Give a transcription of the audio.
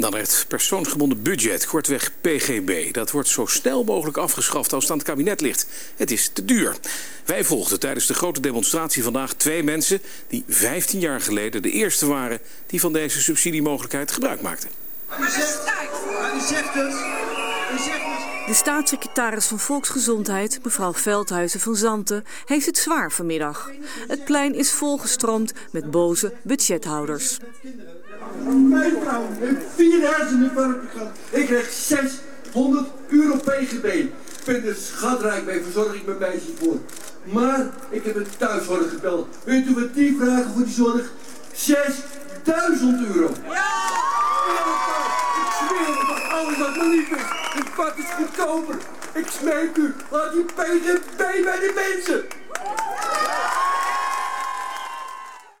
Dan het persoonsgebonden budget, kortweg PGB. Dat wordt zo snel mogelijk afgeschaft als het aan het kabinet ligt. Het is te duur. Wij volgden tijdens de grote demonstratie vandaag twee mensen... die 15 jaar geleden de eerste waren die van deze subsidiemogelijkheid gebruik maakten. U zegt, u zegt het. Het. De staatssecretaris van Volksgezondheid, mevrouw Veldhuizen van Zanten, heeft het zwaar vanmiddag. Het plein is volgestroomd met boze budgethouders. Ik kreeg 600 euro PGB. Ik ben er schatrijk mee, verzorg ik mijn meisje voor. Maar ik heb het thuiszorg gebeld. Weet u wat die vragen voor die zorg? 6000 euro. Ja! Ik zweer het, maar is. Het pad is goedkoper. Ik smeek u, laat die PGB bij de mensen.